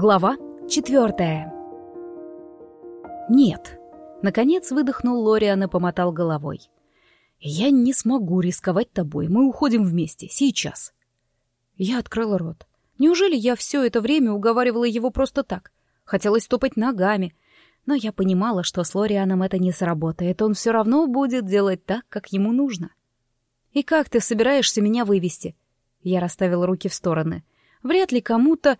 Глава четвертая. Нет. Наконец выдохнул Лориан и помотал головой. Я не смогу рисковать тобой. Мы уходим вместе. Сейчас. Я открыла рот. Неужели я все это время уговаривала его просто так? Хотелось топать ногами. Но я понимала, что с Лорианом это не сработает. Он все равно будет делать так, как ему нужно. «И как ты собираешься меня вывести?» Я расставила руки в стороны. «Вряд ли кому-то...»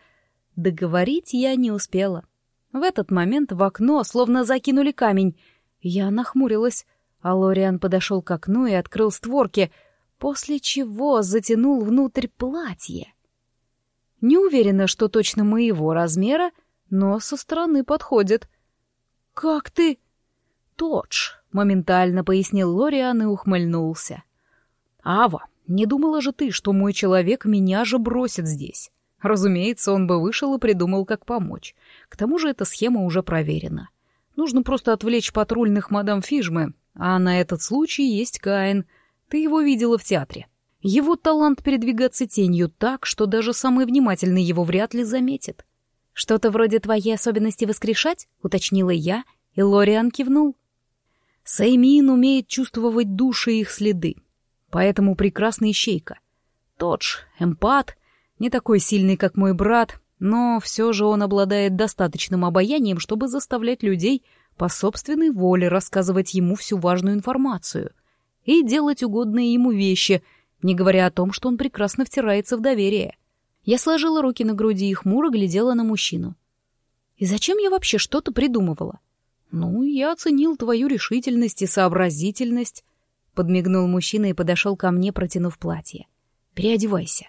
Договорить я не успела. В этот момент в окно словно закинули камень. Я нахмурилась, а Лориан подошел к окну и открыл створки, после чего затянул внутрь платье. Не уверена, что точно моего размера, но со стороны подходит. «Как ты?» «Тодж», — моментально пояснил Лориан и ухмыльнулся. «Ава, не думала же ты, что мой человек меня же бросит здесь?» Разумеется, он бы вышел и придумал, как помочь. К тому же эта схема уже проверена. Нужно просто отвлечь патрульных мадам Фижмы, а на этот случай есть Каин. Ты его видела в театре. Его талант передвигаться тенью так, что даже самый внимательный его вряд ли заметит. «Что-то вроде твоей особенности воскрешать?» — уточнила я, и Лориан кивнул. Саймин умеет чувствовать души и их следы, поэтому прекрасный ищейка. Тодж — эмпат, не такой сильный, как мой брат, но все же он обладает достаточным обаянием, чтобы заставлять людей по собственной воле рассказывать ему всю важную информацию и делать угодные ему вещи, не говоря о том, что он прекрасно втирается в доверие. Я сложила руки на груди и хмуро глядела на мужчину. И зачем я вообще что-то придумывала? Ну, я оценил твою решительность и сообразительность. Подмигнул мужчина и подошел ко мне, протянув платье. Переодевайся.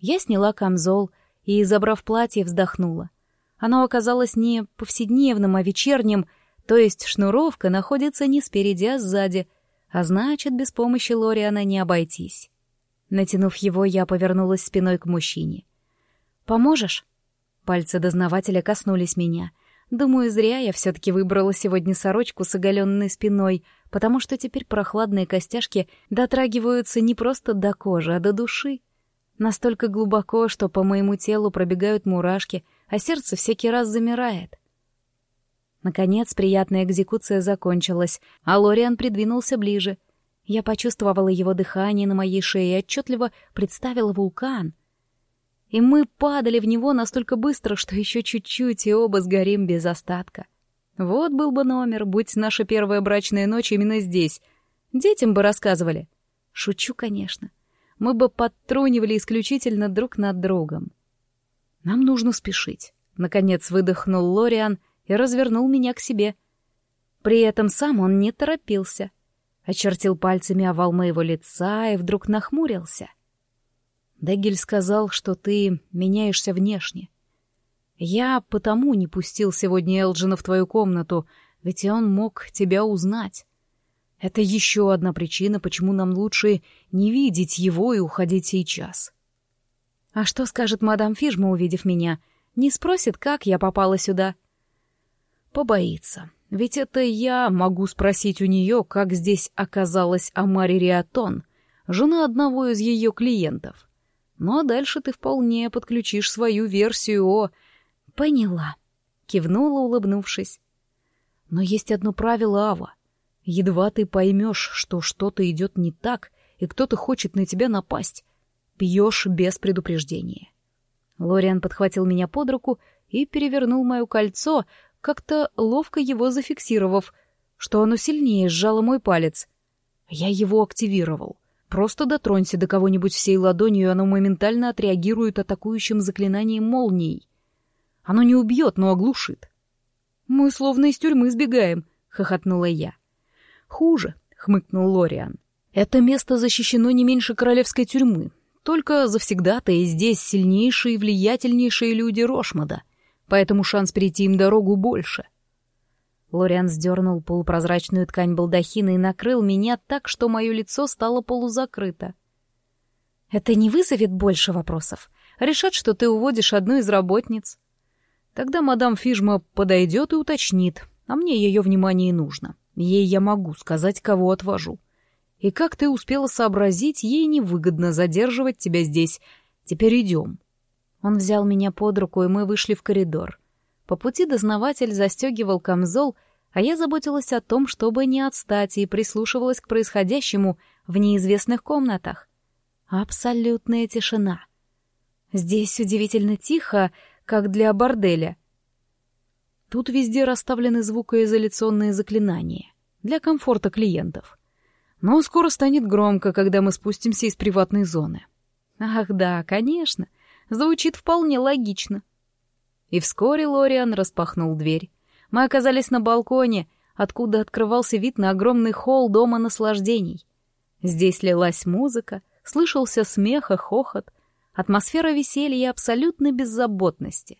Я сняла камзол и, забрав платье, вздохнула. Оно оказалось не повседневным, а вечерним, то есть шнуровка находится не спереди, а сзади, а значит, без помощи Лориана не обойтись. Натянув его, я повернулась спиной к мужчине. «Поможешь?» Пальцы дознавателя коснулись меня. Думаю, зря я все-таки выбрала сегодня сорочку с оголенной спиной, потому что теперь прохладные костяшки дотрагиваются не просто до кожи, а до души. Настолько глубоко, что по моему телу пробегают мурашки, а сердце всякий раз замирает. Наконец, приятная экзекуция закончилась, а Лориан придвинулся ближе. Я почувствовала его дыхание на моей шее и отчетливо представила вулкан. И мы падали в него настолько быстро, что еще чуть-чуть, и оба сгорим без остатка. Вот был бы номер, будь наша первая брачная ночь именно здесь. Детям бы рассказывали. Шучу, конечно мы бы подтрунивали исключительно друг над другом. «Нам нужно спешить», — наконец выдохнул Лориан и развернул меня к себе. При этом сам он не торопился. Очертил пальцами овал моего лица и вдруг нахмурился. Дегель сказал, что ты меняешься внешне. Я потому не пустил сегодня Элджина в твою комнату, ведь он мог тебя узнать. Это еще одна причина, почему нам лучше не видеть его и уходить сейчас. А что скажет мадам Фижма, увидев меня? Не спросит, как я попала сюда? Побоится. Ведь это я могу спросить у нее, как здесь оказалась Амари Риатон, жена одного из ее клиентов. Ну а дальше ты вполне подключишь свою версию о... Поняла. Кивнула, улыбнувшись. Но есть одно правило, Ава. Едва ты поймешь, что что-то идет не так, и кто-то хочет на тебя напасть, пьешь без предупреждения. Лориан подхватил меня под руку и перевернул мое кольцо, как-то ловко его зафиксировав, что оно сильнее сжало мой палец. Я его активировал. Просто дотронься до кого-нибудь всей ладонью, и оно моментально отреагирует атакующим заклинанием молнией. Оно не убьет, но оглушит. «Мы словно из тюрьмы сбегаем», — хохотнула я. «Хуже», — хмыкнул Лориан. «Это место защищено не меньше королевской тюрьмы. Только завсегда-то и здесь сильнейшие и влиятельнейшие люди Рошмада, поэтому шанс перейти им дорогу больше». Лориан сдернул полупрозрачную ткань балдахина и накрыл меня так, что мое лицо стало полузакрыто. «Это не вызовет больше вопросов? Решат, что ты уводишь одну из работниц?» Тогда мадам Фижма подойдет и уточнит, а мне ее внимание нужно. Ей я могу сказать, кого отвожу. И как ты успела сообразить, ей невыгодно задерживать тебя здесь. Теперь идем. Он взял меня под руку, и мы вышли в коридор. По пути дознаватель застегивал камзол, а я заботилась о том, чтобы не отстать, и прислушивалась к происходящему в неизвестных комнатах. Абсолютная тишина. Здесь удивительно тихо, как для борделя. Тут везде расставлены звукоизоляционные заклинания для комфорта клиентов. Но скоро станет громко, когда мы спустимся из приватной зоны. Ах да, конечно, звучит вполне логично. И вскоре Лориан распахнул дверь. Мы оказались на балконе, откуда открывался вид на огромный холл дома наслаждений. Здесь лилась музыка, слышался смех и хохот, атмосфера веселья и абсолютной беззаботности.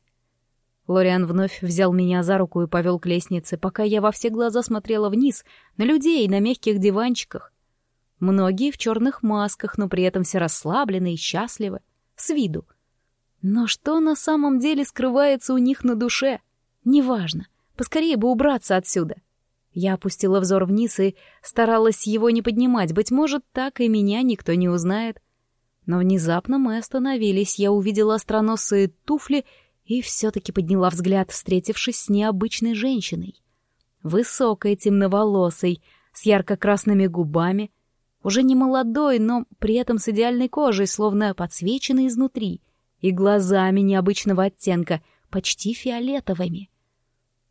Лориан вновь взял меня за руку и повел к лестнице, пока я во все глаза смотрела вниз, на людей на мягких диванчиках. Многие в черных масках, но при этом все расслаблены и счастливы, с виду. Но что на самом деле скрывается у них на душе? Неважно, поскорее бы убраться отсюда — я опустила взор вниз и старалась его не поднимать. Быть может, так и меня никто не узнает. Но внезапно мы остановились. Я увидела остроносые туфли и все-таки подняла взгляд, встретившись с необычной женщиной. Высокой, темноволосой, с ярко-красными губами. Уже не молодой, но при этом с идеальной кожей, словно подсвеченной изнутри. И глазами необычного оттенка, почти фиолетовыми.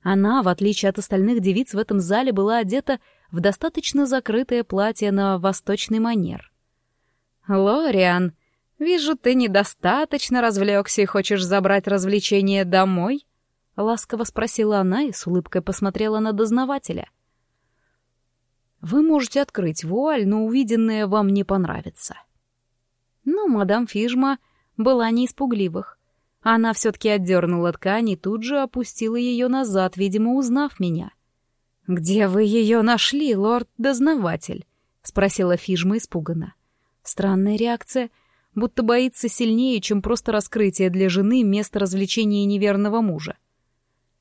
Она, в отличие от остальных девиц в этом зале, была одета в достаточно закрытое платье на восточный манер. «Лориан, вижу, ты недостаточно развлекся и хочешь забрать развлечение домой?» — ласково спросила она и с улыбкой посмотрела на дознавателя. «Вы можете открыть вуаль, но увиденное вам не понравится». Но мадам Фижма была не испугливых. Она все-таки отдернула ткань и тут же опустила ее назад, видимо, узнав меня. «Где вы ее нашли, лорд-дознаватель?» — спросила Фижма испуганно. Странная реакция, будто боится сильнее, чем просто раскрытие для жены места развлечения неверного мужа.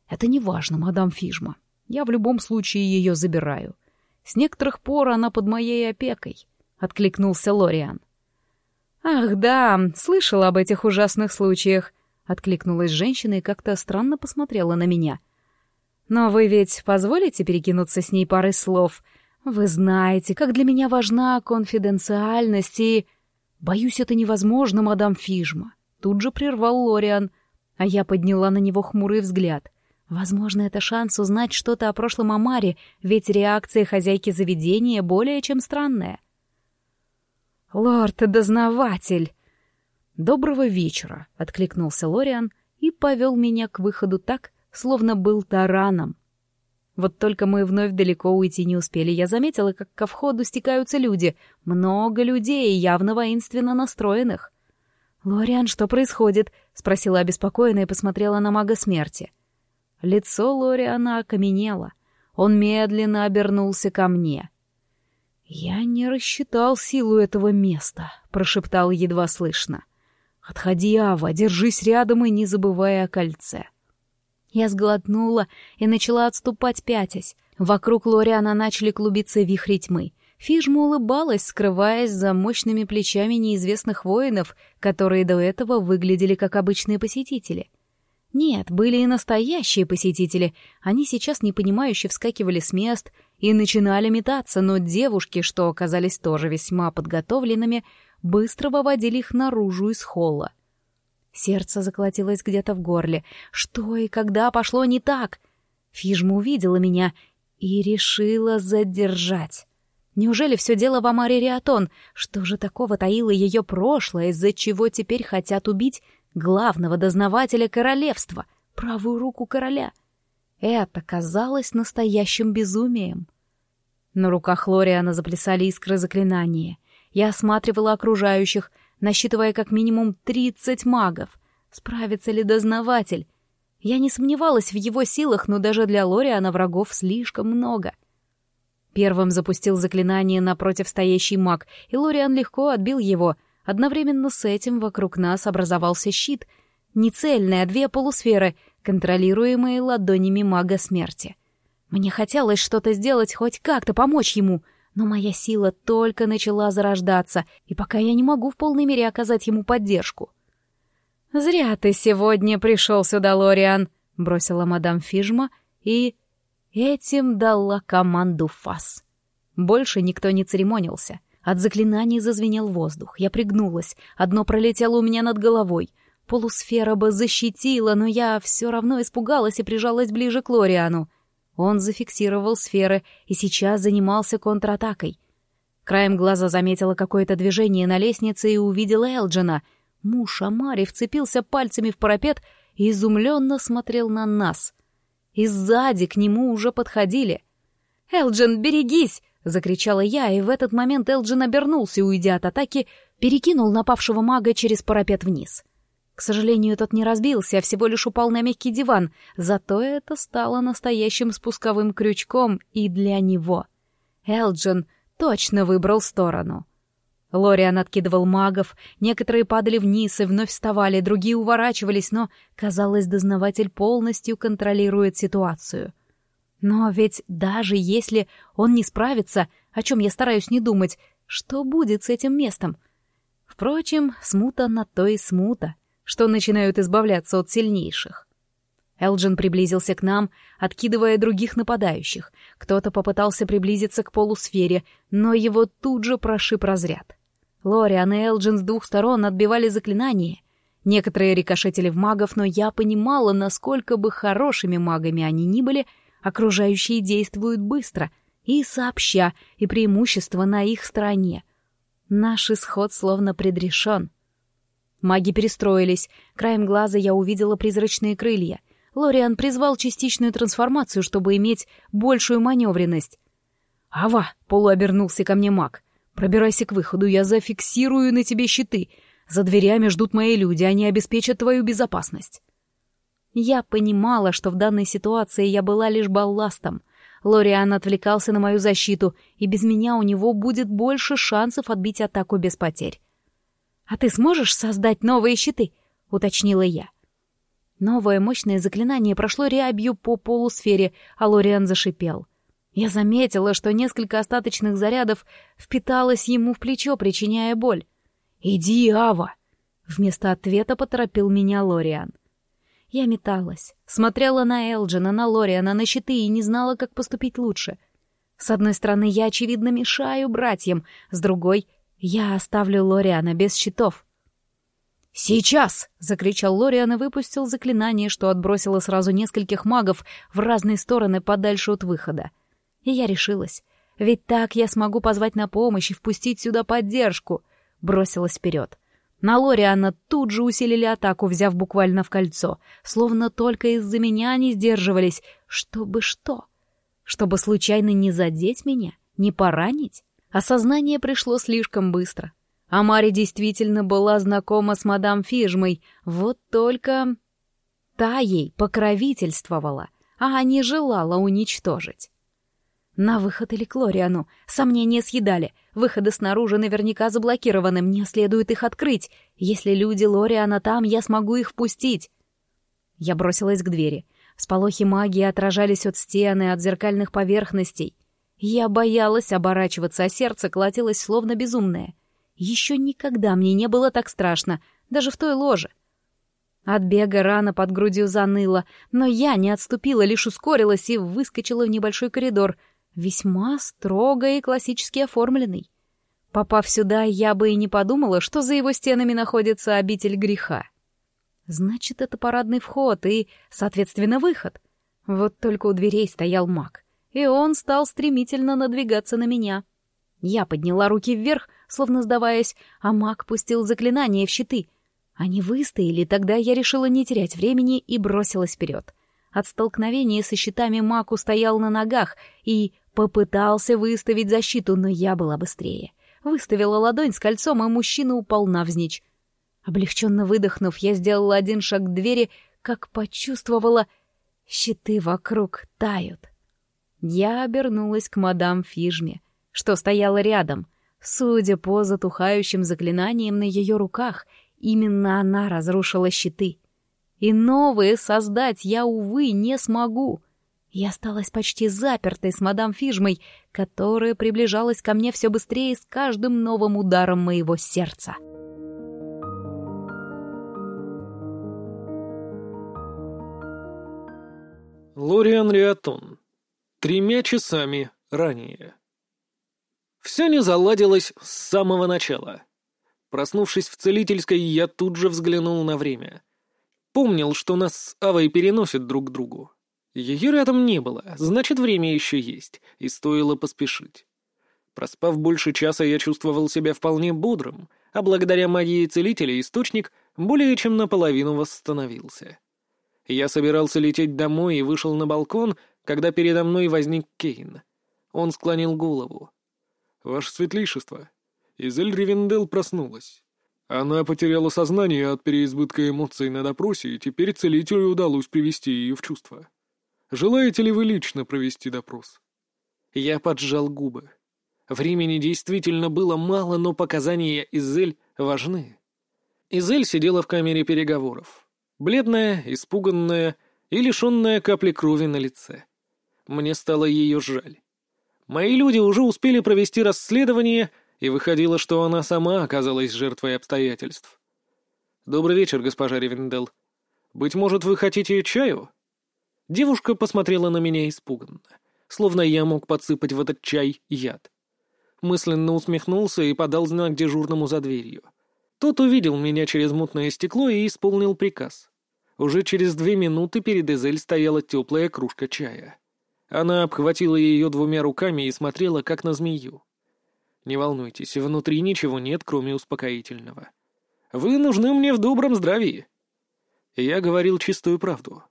«Это не важно, мадам Фижма. Я в любом случае ее забираю. С некоторых пор она под моей опекой», — откликнулся Лориан. «Ах да, слышал об этих ужасных случаях. Откликнулась женщина и как-то странно посмотрела на меня. «Но вы ведь позволите перекинуться с ней парой слов? Вы знаете, как для меня важна конфиденциальность и...» «Боюсь, это невозможно, мадам Фижма», — тут же прервал Лориан, а я подняла на него хмурый взгляд. Возможно, это шанс узнать что-то о прошлом Амаре, ведь реакция хозяйки заведения более чем странная. «Лорд-дознаватель!» «Доброго вечера», — откликнулся Лориан и повел меня к выходу так, словно был тараном. Вот только мы вновь далеко уйти не успели. Я заметила, как ко входу стекаются люди. Много людей, явно воинственно настроенных. «Лориан, что происходит?» — спросила обеспокоенно и посмотрела на мага смерти. Лицо Лориана окаменело. Он медленно обернулся ко мне. «Я не рассчитал силу этого места», — прошептал едва слышно. «Отходи, Ава, держись рядом и не забывай о кольце». Я сглотнула и начала отступать пятясь. Вокруг Лориана начали клубиться вихри тьмы. Фижма улыбалась, скрываясь за мощными плечами неизвестных воинов, которые до этого выглядели как обычные посетители. Нет, были и настоящие посетители. Они сейчас непонимающе вскакивали с мест и начинали метаться, но девушки, что оказались тоже весьма подготовленными, быстро выводили их наружу из холла. Сердце заколотилось где-то в горле. Что и когда пошло не так? Фижма увидела меня и решила задержать. Неужели все дело в Амаре Риатон? Что же такого таило ее прошлое, из-за чего теперь хотят убить главного дознавателя королевства, правую руку короля? Это казалось настоящим безумием. На руках Лориана заплясали искры заклинания — я осматривала окружающих, насчитывая как минимум тридцать магов. Справится ли дознаватель? Я не сомневалась в его силах, но даже для Лориана врагов слишком много. Первым запустил заклинание напротив стоящий маг, и Лориан легко отбил его. Одновременно с этим вокруг нас образовался щит. Не цельный, а две полусферы, контролируемые ладонями мага смерти. Мне хотелось что-то сделать, хоть как-то помочь ему — но моя сила только начала зарождаться, и пока я не могу в полной мере оказать ему поддержку. «Зря ты сегодня пришел сюда, Лориан», — бросила мадам Фижма и... этим дала команду фас. Больше никто не церемонился. От заклинаний зазвенел воздух. Я пригнулась. Одно пролетело у меня над головой. Полусфера бы защитила, но я все равно испугалась и прижалась ближе к Лориану. Он зафиксировал сферы и сейчас занимался контратакой. Краем глаза заметила какое-то движение на лестнице и увидела Элджина. Муж Амари вцепился пальцами в парапет и изумленно смотрел на нас. И сзади к нему уже подходили. «Элджин, берегись!» — закричала я, и в этот момент Элджин обернулся, уйдя от атаки, перекинул напавшего мага через парапет вниз. К сожалению, тот не разбился, а всего лишь упал на мягкий диван, зато это стало настоящим спусковым крючком и для него. Элджин точно выбрал сторону. Лориан откидывал магов, некоторые падали вниз и вновь вставали, другие уворачивались, но, казалось, дознаватель полностью контролирует ситуацию. Но ведь даже если он не справится, о чем я стараюсь не думать, что будет с этим местом? Впрочем, смута на то и смута что начинают избавляться от сильнейших. Элджин приблизился к нам, откидывая других нападающих. Кто-то попытался приблизиться к полусфере, но его тут же прошиб разряд. Лориан и Элджин с двух сторон отбивали заклинания. Некоторые рикошетили в магов, но я понимала, насколько бы хорошими магами они ни были, окружающие действуют быстро и сообща, и преимущество на их стороне. Наш исход словно предрешен. Маги перестроились. Краем глаза я увидела призрачные крылья. Лориан призвал частичную трансформацию, чтобы иметь большую маневренность. «Ава!» — полуобернулся ко мне маг. «Пробирайся к выходу, я зафиксирую на тебе щиты. За дверями ждут мои люди, они обеспечат твою безопасность». Я понимала, что в данной ситуации я была лишь балластом. Лориан отвлекался на мою защиту, и без меня у него будет больше шансов отбить атаку без потерь. «А ты сможешь создать новые щиты?» — уточнила я. Новое мощное заклинание прошло рябью по полусфере, а Лориан зашипел. Я заметила, что несколько остаточных зарядов впиталось ему в плечо, причиняя боль. «Иди, Ава!» Вместо ответа поторопил меня Лориан. Я металась, смотрела на Элджина, на Лориана, на щиты и не знала, как поступить лучше. С одной стороны, я, очевидно, мешаю братьям, с другой я оставлю Лориана без щитов. «Сейчас!» — закричал Лориан и выпустил заклинание, что отбросило сразу нескольких магов в разные стороны подальше от выхода. И я решилась. Ведь так я смогу позвать на помощь и впустить сюда поддержку. Бросилась вперед. На Лориана тут же усилили атаку, взяв буквально в кольцо, словно только из-за меня они сдерживались. Чтобы что? Чтобы случайно не задеть меня? Не поранить? Осознание пришло слишком быстро. А Мари действительно была знакома с мадам Фижмой, вот только... Та ей покровительствовала, а не желала уничтожить. На выход или к Лориану. Сомнения съедали. Выходы снаружи наверняка заблокированы, мне следует их открыть. Если люди Лориана там, я смогу их впустить. Я бросилась к двери. Сполохи магии отражались от стены, от зеркальных поверхностей. Я боялась оборачиваться, а сердце колотилось словно безумное. Еще никогда мне не было так страшно, даже в той ложе. От бега рана под грудью заныла, но я не отступила, лишь ускорилась и выскочила в небольшой коридор, весьма строго и классически оформленный. Попав сюда, я бы и не подумала, что за его стенами находится обитель греха. Значит, это парадный вход и, соответственно, выход. Вот только у дверей стоял маг и он стал стремительно надвигаться на меня. Я подняла руки вверх, словно сдаваясь, а маг пустил заклинание в щиты. Они выстояли, тогда я решила не терять времени и бросилась вперед. От столкновения со щитами маг устоял на ногах и попытался выставить защиту, но я была быстрее. Выставила ладонь с кольцом, и мужчина упал навзничь. Облегченно выдохнув, я сделала один шаг к двери, как почувствовала, щиты вокруг тают. Я обернулась к мадам Фижме, что стояла рядом. Судя по затухающим заклинаниям на ее руках, именно она разрушила щиты. И новые создать я, увы, не смогу. Я осталась почти запертой с мадам Фижмой, которая приближалась ко мне все быстрее с каждым новым ударом моего сердца. Лориан Риатон Тремя часами ранее. Все не заладилось с самого начала. Проснувшись в целительской, я тут же взглянул на время. Помнил, что нас с Авой переносят друг к другу. Ее рядом не было, значит, время еще есть, и стоило поспешить. Проспав больше часа, я чувствовал себя вполне бодрым, а благодаря магии целителя источник более чем наполовину восстановился. Я собирался лететь домой и вышел на балкон, когда передо мной возник Кейн. Он склонил голову. «Ваше светлейшество, Изель Ривендел проснулась. Она потеряла сознание от переизбытка эмоций на допросе, и теперь целителю удалось привести ее в чувство. Желаете ли вы лично провести допрос?» Я поджал губы. Времени действительно было мало, но показания Изель важны. Изель сидела в камере переговоров бледная, испуганная и лишенная капли крови на лице. Мне стало ее жаль. Мои люди уже успели провести расследование, и выходило, что она сама оказалась жертвой обстоятельств. «Добрый вечер, госпожа Ревендел. Быть может, вы хотите чаю?» Девушка посмотрела на меня испуганно, словно я мог подсыпать в этот чай яд. Мысленно усмехнулся и подал знак дежурному за дверью. Тот увидел меня через мутное стекло и исполнил приказ. Уже через две минуты перед Эзель стояла теплая кружка чая. Она обхватила ее двумя руками и смотрела, как на змею. «Не волнуйтесь, внутри ничего нет, кроме успокоительного. Вы нужны мне в добром здравии». Я говорил чистую правду.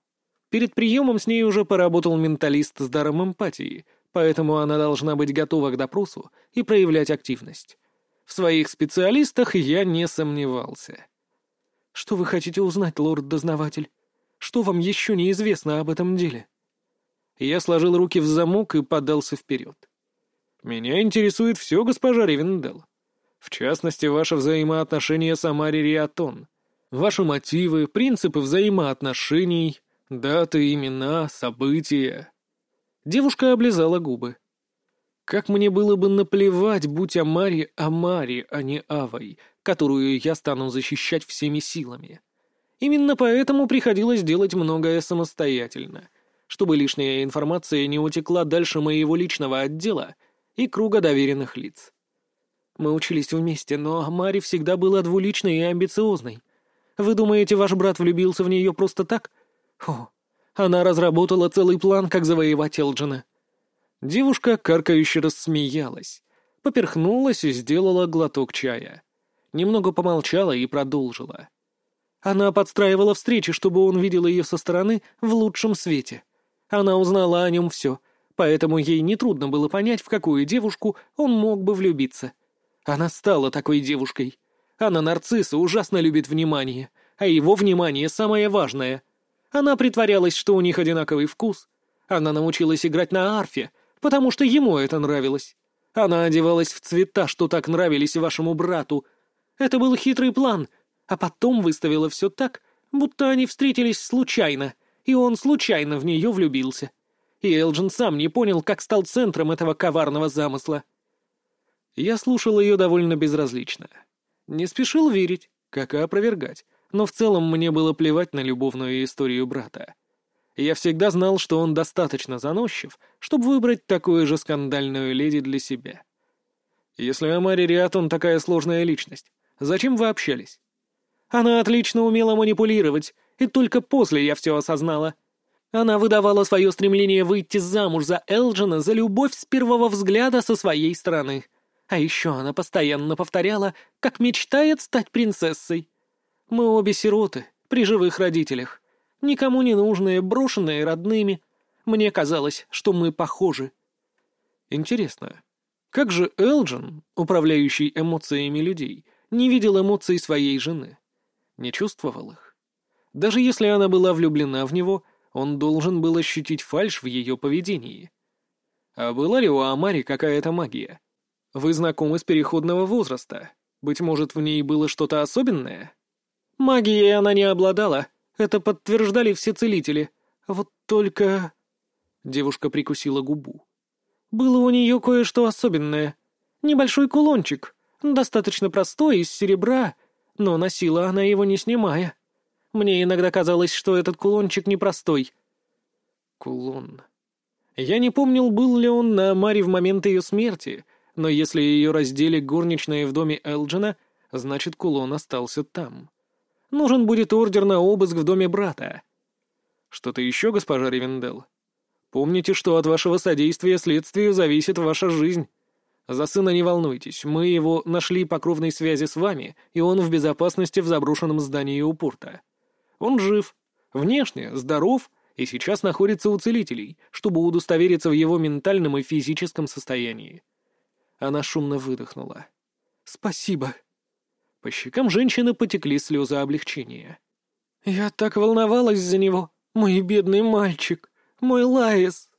Перед приемом с ней уже поработал менталист с даром эмпатии, поэтому она должна быть готова к допросу и проявлять активность. В своих специалистах я не сомневался. «Что вы хотите узнать, лорд-дознаватель? Что вам еще неизвестно об этом деле?» Я сложил руки в замок и подался вперед. «Меня интересует все, госпожа Ревендел. В частности, ваше взаимоотношение с Амари Риатон, ваши мотивы, принципы взаимоотношений, даты, имена, события». Девушка облизала губы. Как мне было бы наплевать, будь Амари Амари, а не Авой, которую я стану защищать всеми силами. Именно поэтому приходилось делать многое самостоятельно, чтобы лишняя информация не утекла дальше моего личного отдела и круга доверенных лиц. Мы учились вместе, но Амари всегда была двуличной и амбициозной. Вы думаете, ваш брат влюбился в нее просто так? О, она разработала целый план, как завоевать Элджина. Девушка каркающе рассмеялась, поперхнулась и сделала глоток чая. Немного помолчала и продолжила. Она подстраивала встречи, чтобы он видел ее со стороны в лучшем свете. Она узнала о нем все, поэтому ей нетрудно было понять, в какую девушку он мог бы влюбиться. Она стала такой девушкой. Она нарцисса, ужасно любит внимание, а его внимание самое важное. Она притворялась, что у них одинаковый вкус. Она научилась играть на арфе, потому что ему это нравилось. Она одевалась в цвета, что так нравились вашему брату. Это был хитрый план, а потом выставила все так, будто они встретились случайно, и он случайно в нее влюбился. И Элджин сам не понял, как стал центром этого коварного замысла. Я слушал ее довольно безразлично. Не спешил верить, как и опровергать, но в целом мне было плевать на любовную историю брата. Я всегда знал, что он достаточно заносчив, чтобы выбрать такую же скандальную леди для себя. Если Амари Риатон такая сложная личность, зачем вы общались? Она отлично умела манипулировать, и только после я все осознала. Она выдавала свое стремление выйти замуж за Элджина за любовь с первого взгляда со своей стороны. А еще она постоянно повторяла, как мечтает стать принцессой. Мы обе сироты, при живых родителях никому не нужные, брошенные родными. Мне казалось, что мы похожи. Интересно, как же Элджин, управляющий эмоциями людей, не видел эмоций своей жены? Не чувствовал их? Даже если она была влюблена в него, он должен был ощутить фальшь в ее поведении. А была ли у Амари какая-то магия? Вы знакомы с переходного возраста. Быть может, в ней было что-то особенное? Магией она не обладала, это подтверждали все целители. Вот только...» Девушка прикусила губу. «Было у нее кое-что особенное. Небольшой кулончик, достаточно простой, из серебра, но носила она его не снимая. Мне иногда казалось, что этот кулончик непростой». Кулон. Я не помнил, был ли он на Маре в момент ее смерти, но если ее раздели горничные в доме Элджина, значит, кулон остался там. Нужен будет ордер на обыск в доме брата. Что-то еще, госпожа Ривендел? Помните, что от вашего содействия следствию зависит ваша жизнь. За сына не волнуйтесь, мы его нашли по кровной связи с вами, и он в безопасности в заброшенном здании у порта. Он жив, внешне здоров и сейчас находится у целителей, чтобы удостовериться в его ментальном и физическом состоянии. Она шумно выдохнула. «Спасибо». По щекам женщины потекли слезы облегчения. «Я так волновалась за него, мой бедный мальчик, мой Лаис».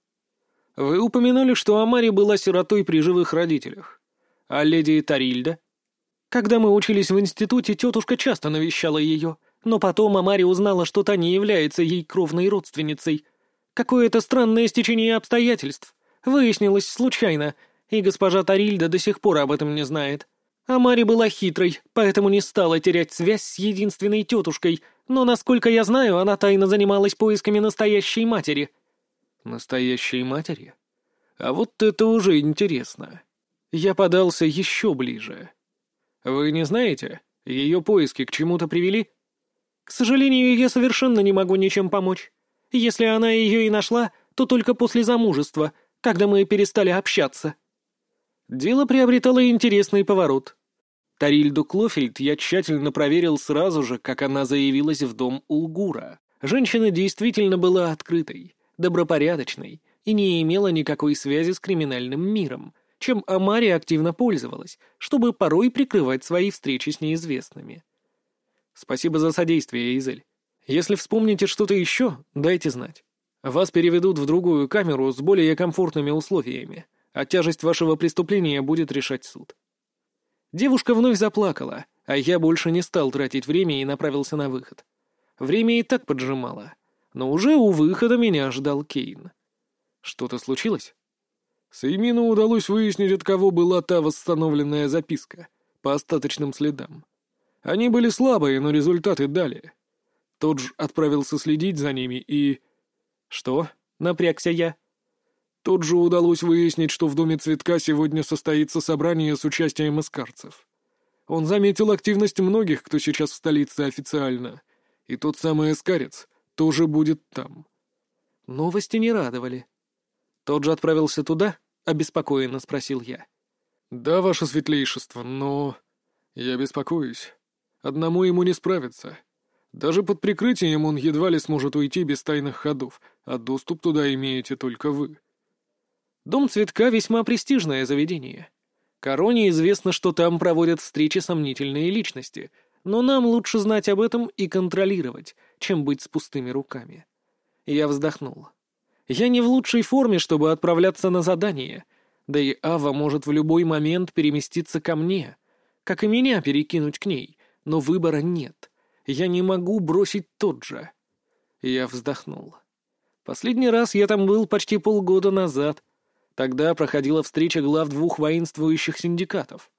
«Вы упомянули, что Амари была сиротой при живых родителях. А леди Тарильда?» «Когда мы учились в институте, тетушка часто навещала ее, но потом Амари узнала, что та не является ей кровной родственницей. Какое-то странное стечение обстоятельств. Выяснилось случайно, и госпожа Тарильда до сих пор об этом не знает. Амари была хитрой, поэтому не стала терять связь с единственной тетушкой, но, насколько я знаю, она тайно занималась поисками настоящей матери». Настоящей матери? А вот это уже интересно. Я подался еще ближе. Вы не знаете, ее поиски к чему-то привели? К сожалению, я совершенно не могу ничем помочь. Если она ее и нашла, то только после замужества, когда мы перестали общаться. Дело приобретало интересный поворот. Тарильду Клофельд я тщательно проверил сразу же, как она заявилась в дом Улгура. Женщина действительно была открытой добропорядочной и не имела никакой связи с криминальным миром, чем Амари активно пользовалась, чтобы порой прикрывать свои встречи с неизвестными. Спасибо за содействие, Изель. Если вспомните что-то еще, дайте знать. Вас переведут в другую камеру с более комфортными условиями, а тяжесть вашего преступления будет решать суд. Девушка вновь заплакала, а я больше не стал тратить время и направился на выход. Время и так поджимало но уже у выхода меня ждал Кейн. Что-то случилось? Сеймину удалось выяснить, от кого была та восстановленная записка, по остаточным следам. Они были слабые, но результаты дали. Тот же отправился следить за ними и... Что? Напрягся я. Же удалось выяснить, что в Доме Цветка сегодня состоится собрание с участием искарцев. Он заметил активность многих, кто сейчас в столице официально. И тот самый эскарец тоже будет там. Новости не радовали. Тот же отправился туда? Обеспокоенно спросил я. Да, ваше светлейшество, но... Я беспокоюсь. Одному ему не справиться. Даже под прикрытием он едва ли сможет уйти без тайных ходов, а доступ туда имеете только вы. Дом Цветка весьма престижное заведение. Короне известно, что там проводят встречи сомнительные личности — но нам лучше знать об этом и контролировать, чем быть с пустыми руками. Я вздохнул. Я не в лучшей форме, чтобы отправляться на задание, да и Ава может в любой момент переместиться ко мне, как и меня перекинуть к ней, но выбора нет. Я не могу бросить тот же. Я вздохнул. Последний раз я там был почти полгода назад. Тогда проходила встреча глав двух воинствующих синдикатов.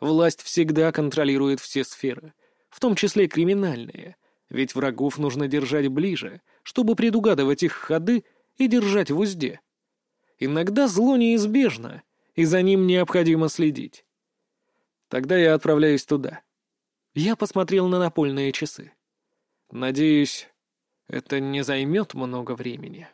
Власть всегда контролирует все сферы — в том числе криминальные, ведь врагов нужно держать ближе, чтобы предугадывать их ходы и держать в узде. Иногда зло неизбежно, и за ним необходимо следить. Тогда я отправляюсь туда. Я посмотрел на напольные часы. Надеюсь, это не займет много времени.